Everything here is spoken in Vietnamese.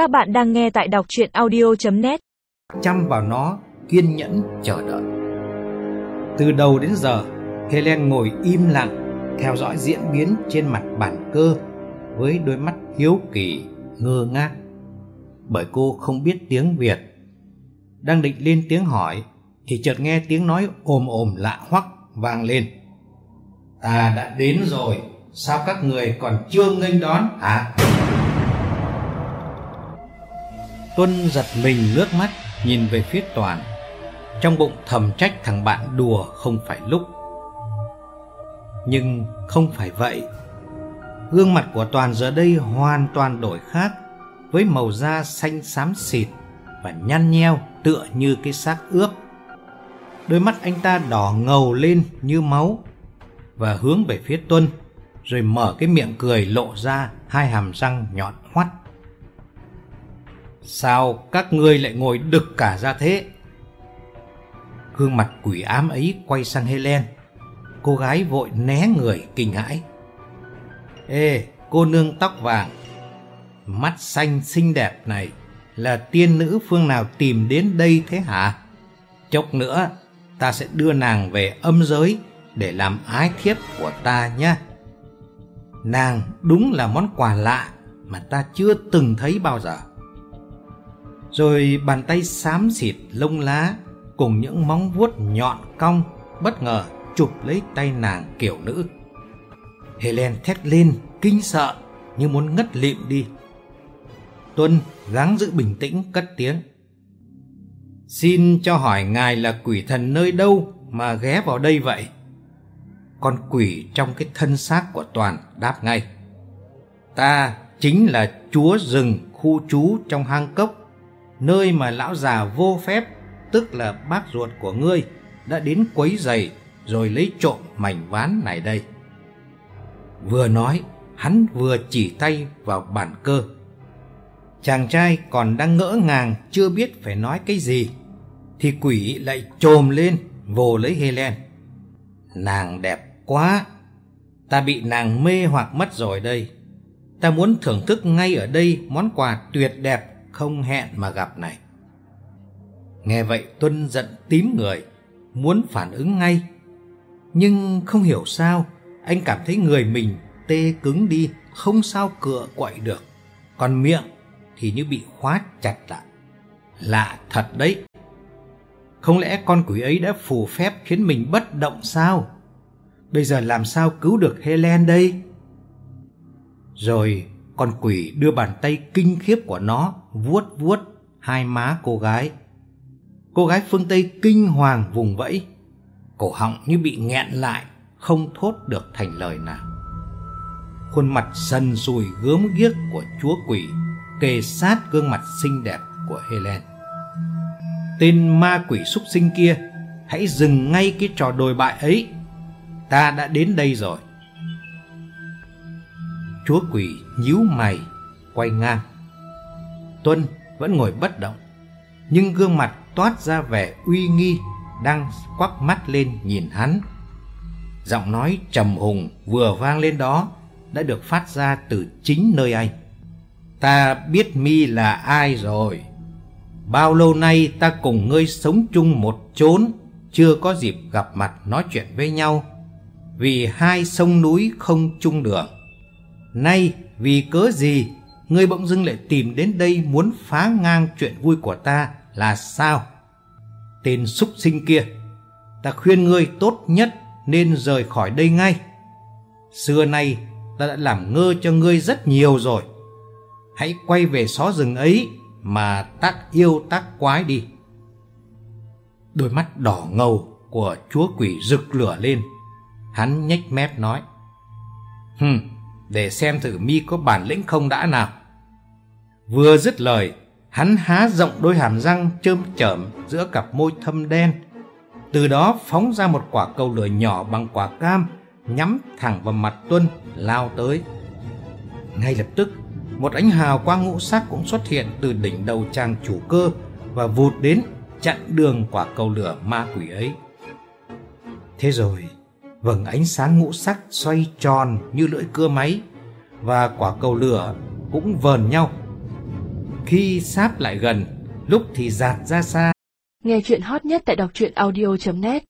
Các bạn đang nghe tại đọc chuyện audio.net Chăm vào nó, kiên nhẫn chờ đợi. Từ đầu đến giờ, Helen ngồi im lặng, theo dõi diễn biến trên mặt bản cơ với đôi mắt hiếu kỳ, ngơ ngác. Bởi cô không biết tiếng Việt. Đang định lên tiếng hỏi, thì chợt nghe tiếng nói ồm ồm lạ hoắc vang lên. Ta đã đến rồi, sao các người còn chưa nghênh đón hả? Tuân giật mình nước mắt, nhìn về phía Toàn. Trong bụng thầm trách thằng bạn đùa không phải lúc. Nhưng không phải vậy. Gương mặt của Toàn giờ đây hoàn toàn đổi khác, Với màu da xanh xám xịt Và nhăn nheo tựa như cái xác ướp. Đôi mắt anh ta đỏ ngầu lên như máu Và hướng về phía Tuân, Rồi mở cái miệng cười lộ ra hai hàm răng nhọn hoắt. Sao các ngươi lại ngồi đực cả ra thế? Gương mặt quỷ ám ấy quay sang Helen. Cô gái vội né người kinh hãi. Ê, cô nương tóc vàng, mắt xanh xinh đẹp này là tiên nữ phương nào tìm đến đây thế hả? Chốc nữa, ta sẽ đưa nàng về âm giới để làm ái thiếp của ta nhé. Nàng đúng là món quà lạ mà ta chưa từng thấy bao giờ. Rồi bàn tay xám xịt lông lá cùng những móng vuốt nhọn cong, bất ngờ chụp lấy tay nàng kiểu nữ. Helen thét lên, kinh sợ, như muốn ngất lịm đi. Tuân gắng giữ bình tĩnh, cất tiếng. Xin cho hỏi ngài là quỷ thần nơi đâu mà ghé vào đây vậy? Con quỷ trong cái thân xác của Toàn đáp ngay. Ta chính là chúa rừng, khu trú trong hang cốc nơi mà lão già vô phép, tức là bác ruột của ngươi, đã đến quấy giày rồi lấy trộm mảnh ván này đây. Vừa nói, hắn vừa chỉ tay vào bàn cơ. Chàng trai còn đang ngỡ ngàng chưa biết phải nói cái gì, thì quỷ lại trồm lên vồ lấy Helen. Nàng đẹp quá, ta bị nàng mê hoặc mất rồi đây. Ta muốn thưởng thức ngay ở đây món quà tuyệt đẹp không hẹn mà gặp này. Nghe vậy Tuân giận tím người, muốn phản ứng ngay. Nhưng không hiểu sao, anh cảm thấy người mình tê cứng đi, không sao cựa quậy được. Còn miệng thì như bị khóa chặt lại. Lạ thật đấy. Không lẽ con quỷ ấy đã phù phép khiến mình bất động sao? Bây giờ làm sao cứu được Helen đây? Rồi con quỷ đưa bàn tay kinh khiếp của nó vuốt vuốt hai má cô gái. Cô gái phương Tây kinh hoàng vùng vẫy, cổ họng như bị nghẹn lại, không thốt được thành lời nào. Khuôn mặt sần sùi gớm ghiếc của chúa quỷ kề sát gương mặt xinh đẹp của Helen. Tên ma quỷ súc sinh kia, hãy dừng ngay cái trò đồi bại ấy. Ta đã đến đây rồi. Chúa quỷ nhíu mày, quay ngang. Tuân vẫn ngồi bất động, nhưng gương mặt toát ra vẻ uy nghi, đang quắc mắt lên nhìn hắn. Giọng nói trầm hùng vừa vang lên đó đã được phát ra từ chính nơi anh. Ta biết mi là ai rồi. Bao lâu nay ta cùng ngươi sống chung một chốn, chưa có dịp gặp mặt nói chuyện với nhau. Vì hai sông núi không chung đường. Nay vì cớ gì ngươi bỗng dưng lại tìm đến đây muốn phá ngang chuyện vui của ta là sao? Tên súc sinh kia, ta khuyên ngươi tốt nhất nên rời khỏi đây ngay. Xưa nay ta đã làm ngơ cho ngươi rất nhiều rồi. Hãy quay về xó rừng ấy mà tác yêu tác quái đi. Đôi mắt đỏ ngầu của chúa quỷ rực lửa lên. Hắn nhếch mép nói. Hừm, để xem thử mi có bản lĩnh không đã nào. Vừa dứt lời, hắn há rộng đôi hàm răng chơm chởm giữa cặp môi thâm đen. Từ đó phóng ra một quả cầu lửa nhỏ bằng quả cam, nhắm thẳng vào mặt Tuân, lao tới. Ngay lập tức, một ánh hào quang ngũ sắc cũng xuất hiện từ đỉnh đầu chàng chủ cơ và vụt đến chặn đường quả cầu lửa ma quỷ ấy. Thế rồi, vầng ánh sáng ngũ sắc xoay tròn như lưỡi cưa máy và quả cầu lửa cũng vờn nhau Khi sáp lại gần, lúc thì giạt ra xa. Nghe chuyện hot nhất tại đọc truyện audio.net